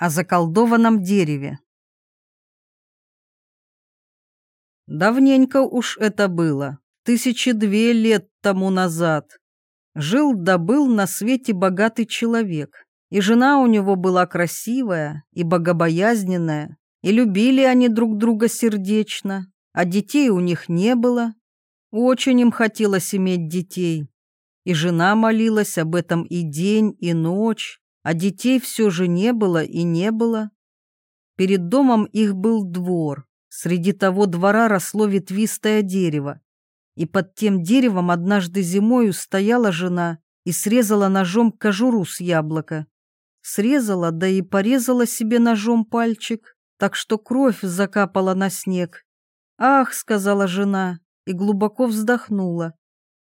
О заколдованном дереве. Давненько уж это было, тысячи две лет тому назад. Жил да был на свете богатый человек, и жена у него была красивая и богобоязненная, и любили они друг друга сердечно, а детей у них не было. Очень им хотелось иметь детей, и жена молилась об этом и день, и ночь, а детей все же не было и не было. Перед домом их был двор. Среди того двора росло ветвистое дерево. И под тем деревом однажды зимою стояла жена и срезала ножом кожуру с яблока. Срезала, да и порезала себе ножом пальчик, так что кровь закапала на снег. «Ах!» — сказала жена и глубоко вздохнула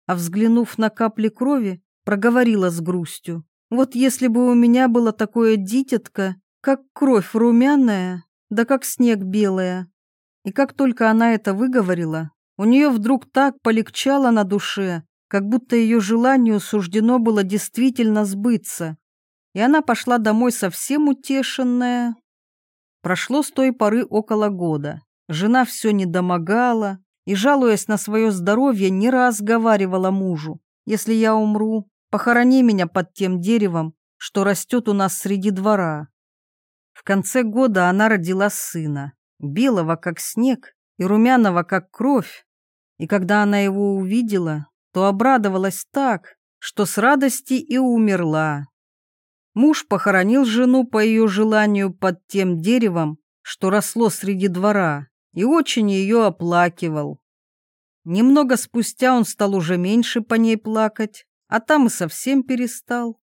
а взглянув на капли крови, проговорила с грустью. «Вот если бы у меня было такое дитятко, как кровь румяная, да как снег белая». И как только она это выговорила, у нее вдруг так полегчало на душе, как будто ее желанию суждено было действительно сбыться. И она пошла домой совсем утешенная. Прошло с той поры около года. Жена все не домогала, и, жалуясь на свое здоровье, не раз говаривала мужу, «Если я умру, похорони меня под тем деревом, что растет у нас среди двора». В конце года она родила сына, белого, как снег, и румяного, как кровь. И когда она его увидела, то обрадовалась так, что с радости и умерла. Муж похоронил жену по ее желанию под тем деревом, что росло среди двора, и очень ее оплакивал. Немного спустя он стал уже меньше по ней плакать, а там и совсем перестал.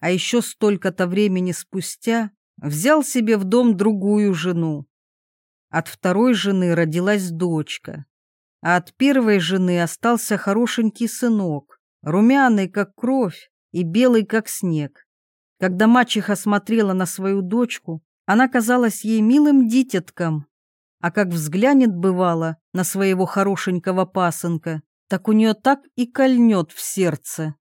А еще столько-то времени спустя взял себе в дом другую жену. От второй жены родилась дочка, а от первой жены остался хорошенький сынок, румяный, как кровь, и белый, как снег. Когда мачеха смотрела на свою дочку, она казалась ей милым дитятком, а как взглянет, бывало, на своего хорошенького пасынка, так у нее так и кольнет в сердце.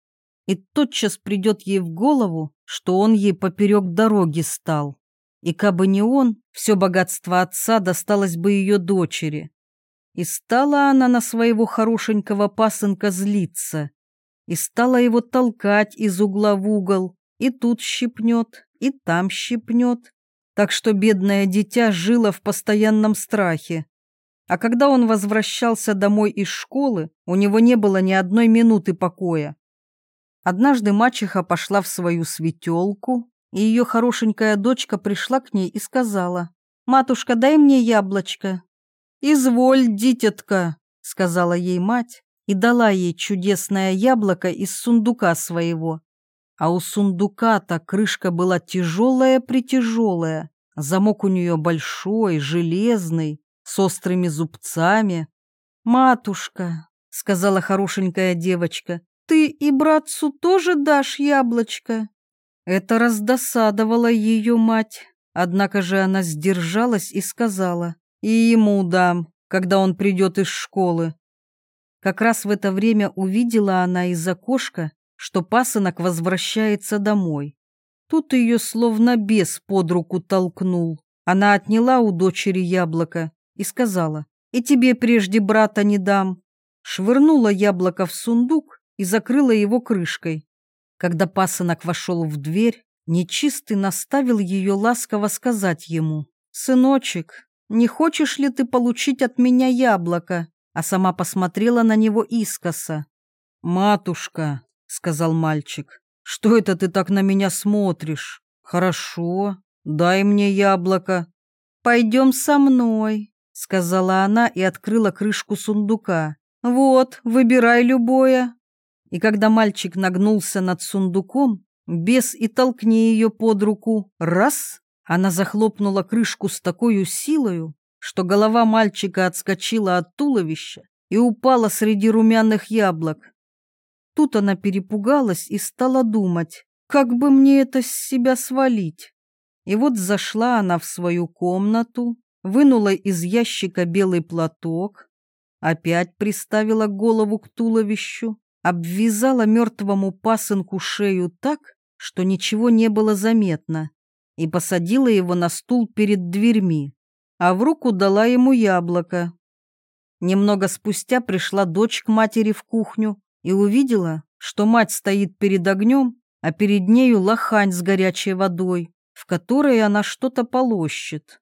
И тотчас придет ей в голову, что он ей поперек дороги стал. И кабы не он, все богатство отца досталось бы ее дочери. И стала она на своего хорошенького пасынка злиться, и стала его толкать из угла в угол, и тут щипнет, и там щипнет, так что бедное дитя жило в постоянном страхе. А когда он возвращался домой из школы, у него не было ни одной минуты покоя. Однажды мачеха пошла в свою светелку, и ее хорошенькая дочка пришла к ней и сказала, «Матушка, дай мне яблочко». «Изволь, дитятка», — сказала ей мать, и дала ей чудесное яблоко из сундука своего. А у сундука-то крышка была тяжелая-притяжелая, замок у нее большой, железный, с острыми зубцами. «Матушка», — сказала хорошенькая девочка, — «ты и братцу тоже дашь яблочко?» Это раздосадовало ее мать, однако же она сдержалась и сказала, «И ему дам, когда он придет из школы». Как раз в это время увидела она из окошка, что пасынок возвращается домой. Тут ее словно бес под руку толкнул. Она отняла у дочери яблоко и сказала, «И тебе прежде брата не дам». Швырнула яблоко в сундук и закрыла его крышкой. Когда пасынок вошел в дверь, нечистый наставил ее ласково сказать ему, «Сыночек, не хочешь ли ты получить от меня яблоко?» А сама посмотрела на него искоса. «Матушка», — сказал мальчик. «Что это ты так на меня смотришь? Хорошо, дай мне яблоко». «Пойдем со мной», — сказала она и открыла крышку сундука. «Вот, выбирай любое». И когда мальчик нагнулся над сундуком, бес и толкни ее под руку, раз, она захлопнула крышку с такой силою, что голова мальчика отскочила от туловища и упала среди румяных яблок. Тут она перепугалась и стала думать, как бы мне это с себя свалить. И вот зашла она в свою комнату, вынула из ящика белый платок, опять приставила голову к туловищу, обвязала мертвому пасынку шею так, что ничего не было заметно, и посадила его на стул перед дверьми, а в руку дала ему яблоко. Немного спустя пришла дочь к матери в кухню и увидела, что мать стоит перед огнем, а перед нею лохань с горячей водой, в которой она что-то полощет.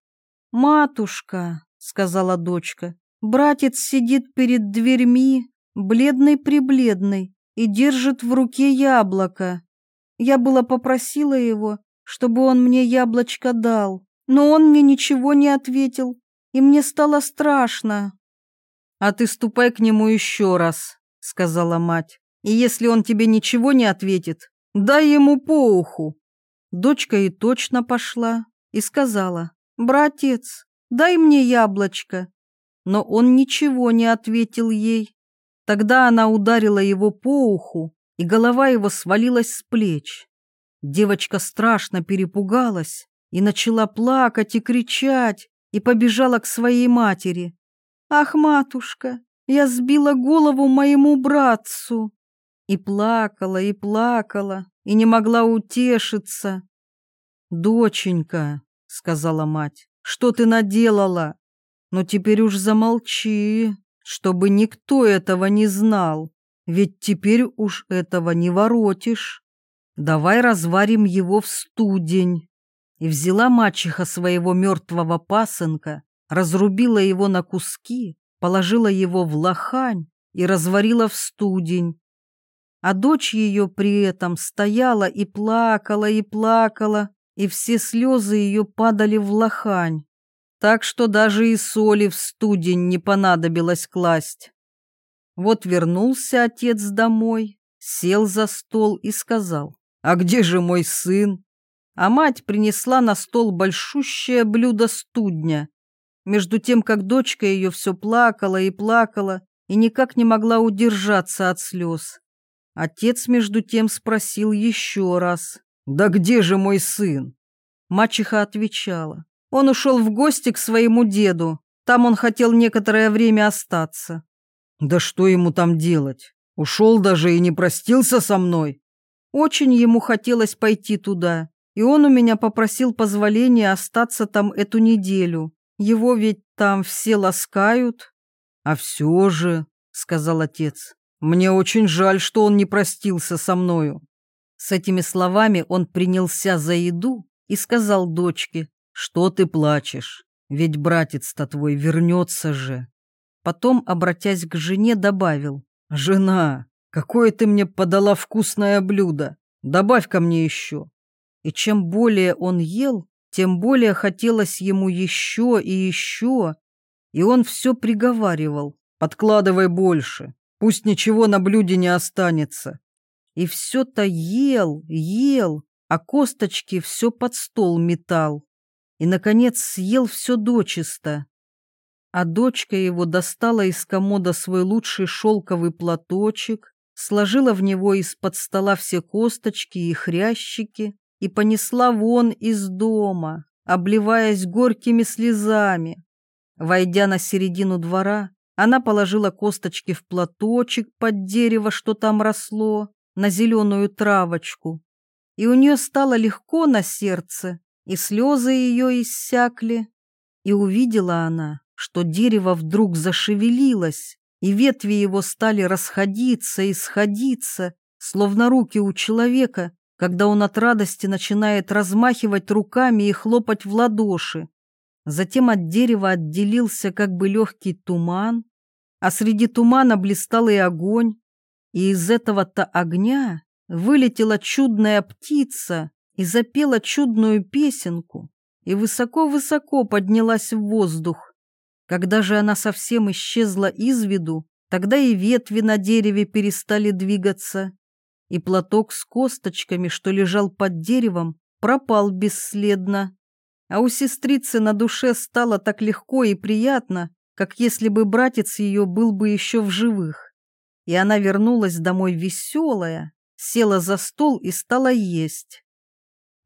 «Матушка», — сказала дочка, — «братец сидит перед дверьми, бледный-прибледный, и держит в руке яблоко. Я была попросила его, чтобы он мне яблочко дал, но он мне ничего не ответил, и мне стало страшно. «А ты ступай к нему еще раз», — сказала мать, «и если он тебе ничего не ответит, дай ему по уху». Дочка и точно пошла и сказала, «Братец, дай мне яблочко». Но он ничего не ответил ей. Тогда она ударила его по уху, и голова его свалилась с плеч. Девочка страшно перепугалась и начала плакать и кричать, и побежала к своей матери. «Ах, матушка, я сбила голову моему братцу!» И плакала, и плакала, и не могла утешиться. «Доченька», — сказала мать, — «что ты наделала? Но теперь уж замолчи, чтобы никто этого не знал, ведь теперь уж этого не воротишь. Давай разварим его в студень». И взяла мачеха своего мертвого пасынка, разрубила его на куски, положила его в лохань и разварила в студень. А дочь ее при этом стояла и плакала, и плакала, и все слезы ее падали в лохань, так что даже и соли в студень не понадобилось класть. Вот вернулся отец домой, сел за стол и сказал, «А где же мой сын?» А мать принесла на стол большущее блюдо студня, между тем, как дочка ее все плакала и плакала, и никак не могла удержаться от слез. Отец, между тем, спросил еще раз. «Да где же мой сын?» Мачеха отвечала. «Он ушел в гости к своему деду. Там он хотел некоторое время остаться». «Да что ему там делать? Ушел даже и не простился со мной?» Очень ему хотелось пойти туда, и он у меня попросил позволения остаться там эту неделю. Его ведь там все ласкают. А все же, — сказал отец, — мне очень жаль, что он не простился со мною. С этими словами он принялся за еду и сказал дочке, что ты плачешь, ведь братец-то твой вернется же. Потом, обратясь к жене, добавил, «Жена, какое ты мне подала вкусное блюдо, добавь ко мне еще». И чем более он ел, тем более хотелось ему еще и еще, и он все приговаривал «Подкладывай больше, пусть ничего на блюде не останется». И все-то ел, ел, а косточки все под стол метал. И, наконец, съел все дочисто. А дочка его достала из комода свой лучший шелковый платочек, сложила в него из-под стола все косточки и хрящики, и понесла вон из дома, обливаясь горькими слезами. Войдя на середину двора, она положила косточки в платочек под дерево, что там росло, на зеленую травочку. И у нее стало легко на сердце, и слезы ее иссякли. И увидела она, что дерево вдруг зашевелилось, и ветви его стали расходиться и сходиться, словно руки у человека, когда он от радости начинает размахивать руками и хлопать в ладоши. Затем от дерева отделился как бы легкий туман, а среди тумана блистал и огонь, и из этого-то огня вылетела чудная птица и запела чудную песенку, и высоко-высоко поднялась в воздух. Когда же она совсем исчезла из виду, тогда и ветви на дереве перестали двигаться, и платок с косточками, что лежал под деревом, пропал бесследно. А у сестрицы на душе стало так легко и приятно, как если бы братец ее был бы еще в живых. И она вернулась домой веселая, села за стол и стала есть.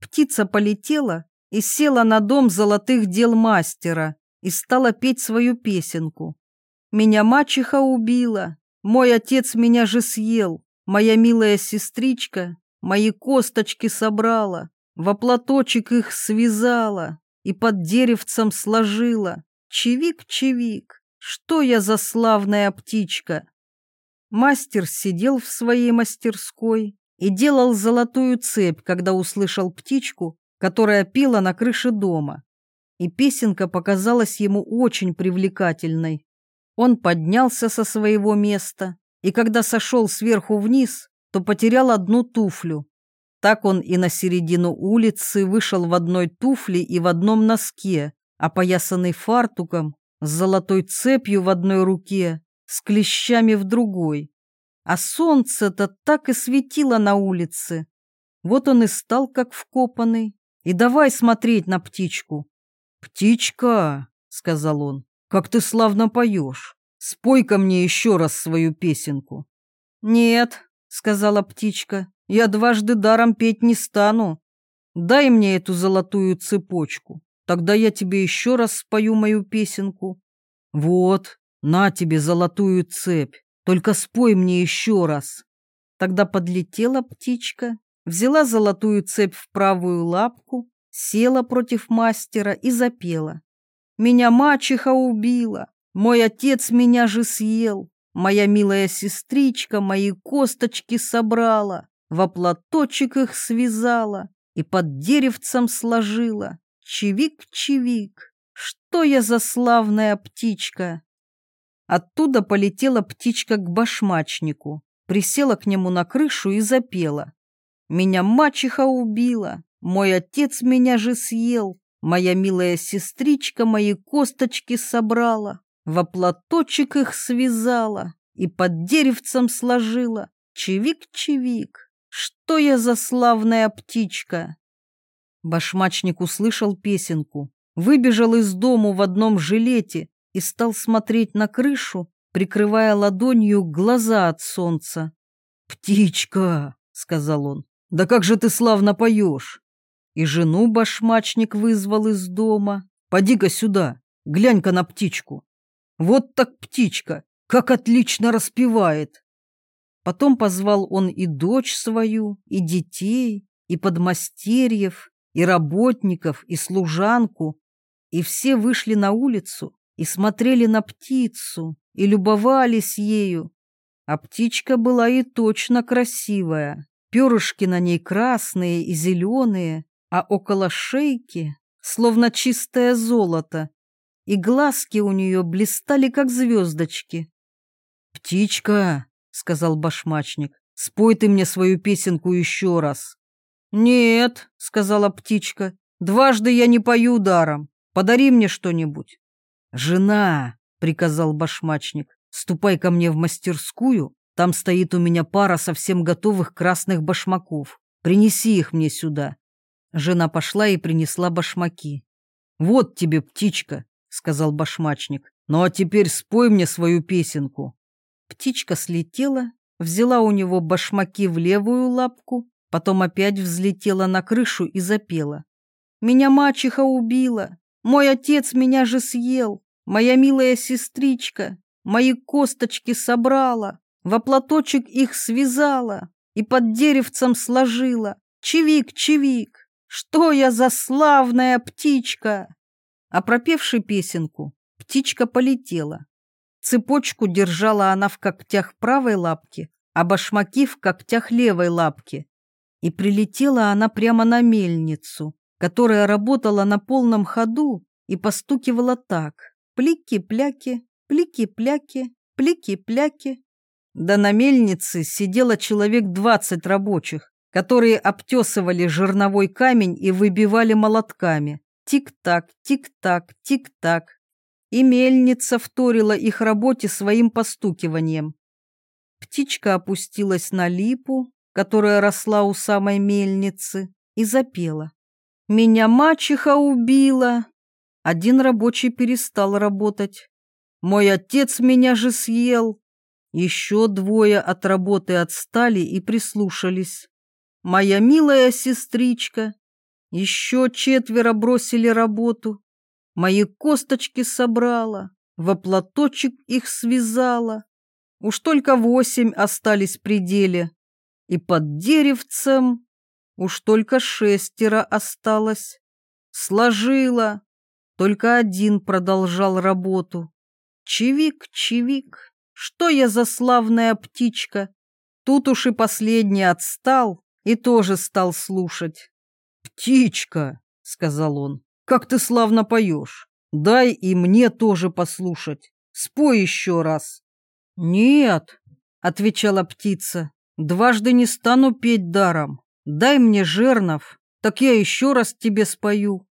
Птица полетела и села на дом золотых дел мастера и стала петь свою песенку. «Меня мачеха убила, мой отец меня же съел, Моя милая сестричка мои косточки собрала, во платочек их связала и под деревцем сложила. Чевик-чевик, что я за славная птичка!» Мастер сидел в своей мастерской и делал золотую цепь, когда услышал птичку, которая пела на крыше дома. И песенка показалась ему очень привлекательной. Он поднялся со своего места, и когда сошел сверху вниз, то потерял одну туфлю. Так он и на середину улицы вышел в одной туфле и в одном носке, опоясанный фартуком, с золотой цепью в одной руке, с клещами в другой. А солнце-то так и светило на улице. Вот он и стал как вкопанный, и давай смотреть на птичку. «Птичка», — сказал он, — «как ты славно поешь. Спой-ка мне еще раз свою песенку». «Нет», — сказала птичка, — «я дважды даром петь не стану. Дай мне эту золотую цепочку, тогда я тебе еще раз спою мою песенку». «Вот, на тебе золотую цепь, только спой мне еще раз». Тогда подлетела птичка, взяла золотую цепь в правую лапку, села против мастера и запела. «Меня мачеха убила, мой отец меня же съел, моя милая сестричка мои косточки собрала, во платочек их связала и под деревцем сложила. Чевик-чевик, что я за славная птичка!» Оттуда полетела птичка к башмачнику, присела к нему на крышу и запела. «Меня мачеха убила, мой отец меня же съел, моя милая сестричка мои косточки собрала, во платочек их связала и под деревцем сложила. Чевик-чевик, что я за славная птичка!» Башмачник услышал песенку, выбежал из дому в одном жилете и стал смотреть на крышу, прикрывая ладонью глаза от солнца. «Птичка!» — сказал он. «Да как же ты славно поешь!» И жену башмачник вызвал из дома. «Поди-ка сюда, глянь-ка на птичку. Вот так птичка, как отлично распевает!» Потом позвал он и дочь свою, и детей, и подмастерьев, и работников, и служанку, и все вышли на улицу и смотрели на птицу, и любовались ею. А птичка была и точно красивая, перышки на ней красные и зеленые, а около шейки словно чистое золото, и глазки у нее блистали, как звездочки. «Птичка», — сказал башмачник, — «спой ты мне свою песенку еще раз». «Нет», — сказала птичка, — «дважды я не пою даром. Подари мне что-нибудь». «Жена», — приказал башмачник, — «ступай ко мне в мастерскую, там стоит у меня пара совсем готовых красных башмаков. Принеси их мне сюда». Жена пошла и принесла башмаки. «Вот тебе, птичка», — сказал башмачник, — «ну а теперь спой мне свою песенку». Птичка слетела, взяла у него башмаки в левую лапку, Потом опять взлетела на крышу и запела. «Меня мачеха убила, мой отец меня же съел, моя милая сестричка, мои косточки собрала, во платочек их связала и под деревцем сложила. Чевик, чевик, что я за славная птичка!» А пропевши песенку, птичка полетела. Цепочку держала она в когтях правой лапки, а башмаки в когтях левой лапки. И прилетела она прямо на мельницу, которая работала на полном ходу и постукивала так. Плики-пляки, плики-пляки, плики-пляки. Да на мельнице сидело человек двадцать рабочих, которые обтесывали жерновой камень и выбивали молотками. Тик-так, тик-так, тик-так. И мельница вторила их работе своим постукиванием. Птичка опустилась на липу, которая росла у самой мельницы, и запела. «Меня мачеха убила!» Один рабочий перестал работать. «Мой отец меня же съел!» Еще двое от работы отстали и прислушались. «Моя милая сестричка!» Еще четверо бросили работу. Мои косточки собрала, во платочек их связала. Уж только восемь остались при деле и под деревцем уж только шестеро осталось. Сложила. Только один продолжал работу. Чевик, чевик, что я за славная птичка. Тут уж и последний отстал и тоже стал слушать. «Птичка», — сказал он, — «как ты славно поешь. Дай и мне тоже послушать. Спой еще раз». «Нет», — отвечала птица, — «дважды не стану петь даром. Дай мне жернов, так я еще раз тебе спою».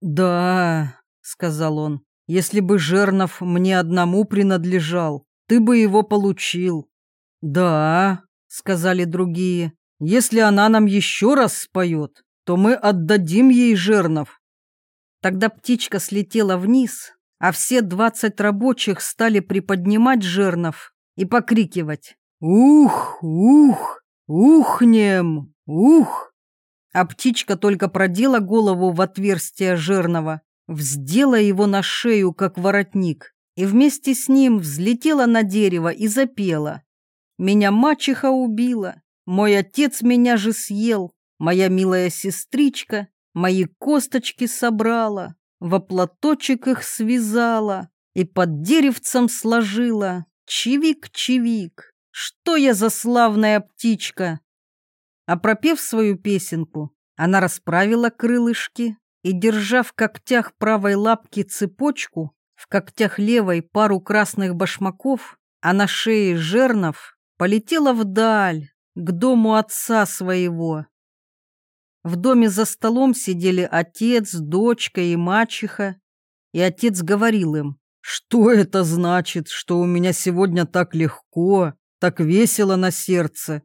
«Да», — сказал он, — «если бы жернов мне одному принадлежал, ты бы его получил». «Да», — сказали другие, — «если она нам еще раз споет, то мы отдадим ей жернов». Тогда птичка слетела вниз, а все двадцать рабочих стали приподнимать жернов и покрикивать «Ух, ух, ухнем, ух!» А птичка только продела голову в отверстие жернова, вздела его на шею, как воротник, и вместе с ним взлетела на дерево и запела. «Меня мачеха убила, мой отец меня же съел, моя милая сестричка мои косточки собрала, во платочек их связала и под деревцем сложила. Чевик-чевик, что я за славная птичка!» А пропев свою песенку, она расправила крылышки и, держа в когтях правой лапки цепочку, в когтях левой пару красных башмаков, а на шее жернов, полетела вдаль, к дому отца своего. В доме за столом сидели отец, дочка и мачеха, и отец говорил им, «Что это значит, что у меня сегодня так легко, так весело на сердце?»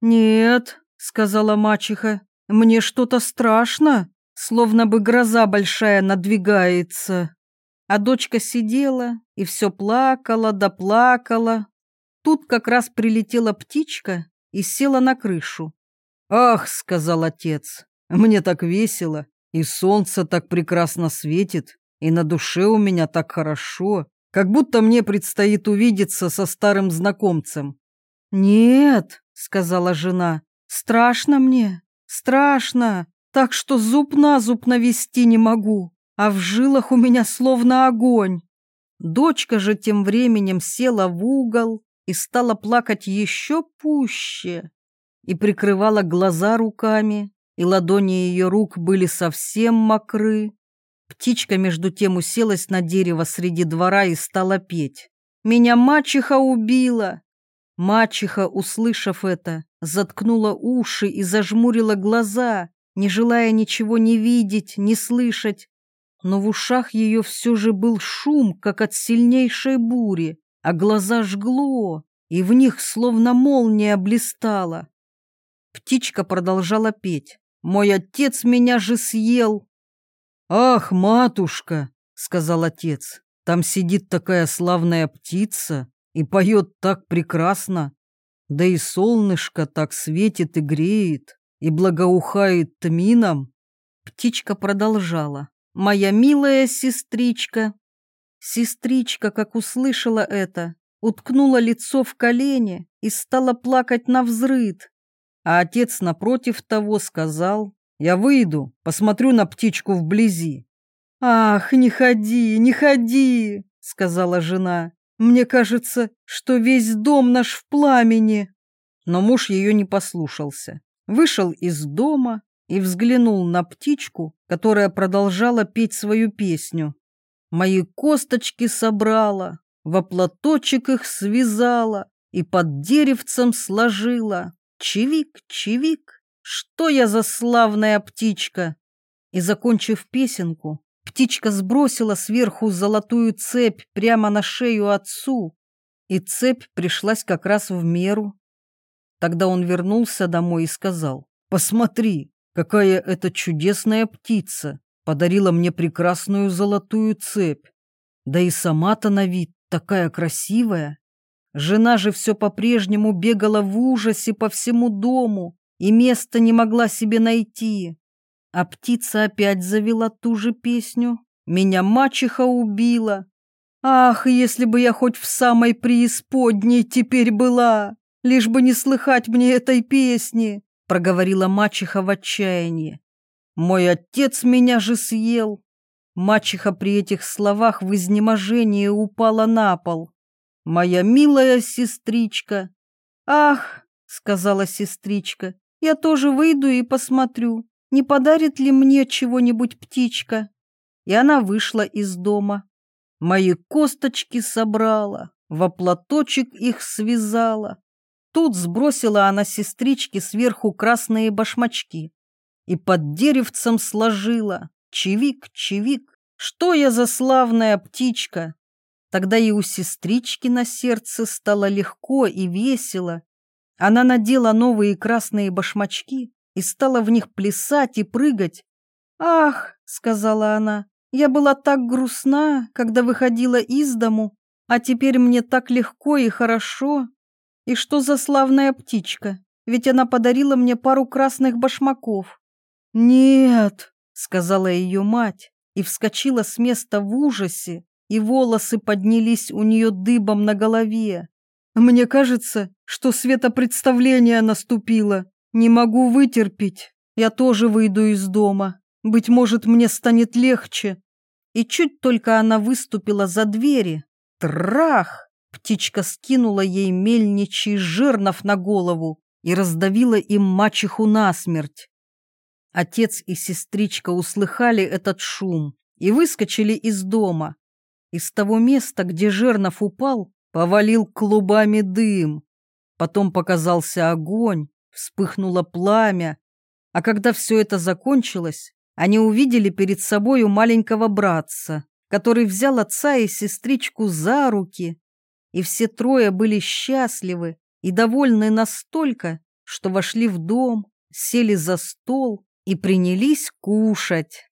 «Нет», — сказала мачеха, — «мне что-то страшно, словно бы гроза большая надвигается». А дочка сидела и все плакала да плакала. Тут как раз прилетела птичка и села на крышу. «Ах», — сказал отец, — «мне так весело, и солнце так прекрасно светит, и на душе у меня так хорошо, как будто мне предстоит увидеться со старым знакомцем». «Нет», — сказала жена, — «страшно мне, страшно, так что зуб на зуб навести не могу, а в жилах у меня словно огонь». Дочка же тем временем села в угол и стала плакать еще пуще и прикрывала глаза руками, и ладони ее рук были совсем мокры. Птичка между тем уселась на дерево среди двора и стала петь. «Меня мачеха убила!» Мачеха, услышав это, заткнула уши и зажмурила глаза, не желая ничего не видеть, не слышать. Но в ушах ее все же был шум, как от сильнейшей бури, а глаза жгло, и в них словно молния блистала. Птичка продолжала петь. «Мой отец меня же съел!» «Ах, матушка!» — сказал отец. «Там сидит такая славная птица и поет так прекрасно. Да и солнышко так светит и греет, и благоухает тмином». Птичка продолжала. «Моя милая сестричка!» Сестричка, как услышала это, уткнула лицо в колени и стала плакать на взрыд. А отец напротив того сказал, «Я выйду, посмотрю на птичку вблизи». «Ах, не ходи, не ходи», — сказала жена. «Мне кажется, что весь дом наш в пламени». Но муж ее не послушался. Вышел из дома и взглянул на птичку, которая продолжала петь свою песню. «Мои косточки собрала, во платочек их связала и под деревцем сложила. Чевик, чевик, что я за славная птичка? И, закончив песенку, птичка сбросила сверху золотую цепь прямо на шею отцу, и цепь пришлась как раз в меру. Тогда он вернулся домой и сказал, «Посмотри, какая это чудесная птица! Подарила мне прекрасную золотую цепь. Да и сама-то на вид такая красивая!» Жена же все по-прежнему бегала в ужасе по всему дому и места не могла себе найти. А птица опять завела ту же песню. «Меня мачеха убила». Ах, если бы я хоть в самой преисподней теперь была, лишь бы не слыхать мне этой песни, — проговорила мачеха в отчаянии. «Мой отец меня же съел!» Мачеха при этих словах в изнеможении упала на пол. «Моя милая сестричка!» «Ах!» — сказала сестричка. «Я тоже выйду и посмотрю, не подарит ли мне чего-нибудь птичка?» И она вышла из дома. Мои косточки собрала, во платочек их связала. Тут сбросила она сестричке сверху красные башмачки и под деревцем сложила. Чевик, чевик, что я за славная птичка! Тогда и у сестрички на сердце стало легко и весело. Она надела новые красные башмачки и стала в них плясать и прыгать. «Ах!» — сказала она, — «я была так грустна, когда выходила из дому, а теперь мне так легко и хорошо. И что за славная птичка? Ведь она подарила мне пару красных башмаков». «Нет!» — сказала ее мать и вскочила с места в ужасе и волосы поднялись у нее дыбом на голове. Мне кажется, что светопредставление наступило. Не могу вытерпеть. Я тоже выйду из дома. Быть может, мне станет легче. И чуть только она выступила за двери. Трах! Птичка скинула ей мельничий жернов на голову и раздавила им мачеху насмерть. Отец и сестричка услыхали этот шум и выскочили из дома. Из того места, где жернов упал, повалил клубами дым. Потом показался огонь, вспыхнуло пламя. А когда все это закончилось, они увидели перед собою маленького братца, который взял отца и сестричку за руки. И все трое были счастливы и довольны настолько, что вошли в дом, сели за стол и принялись кушать.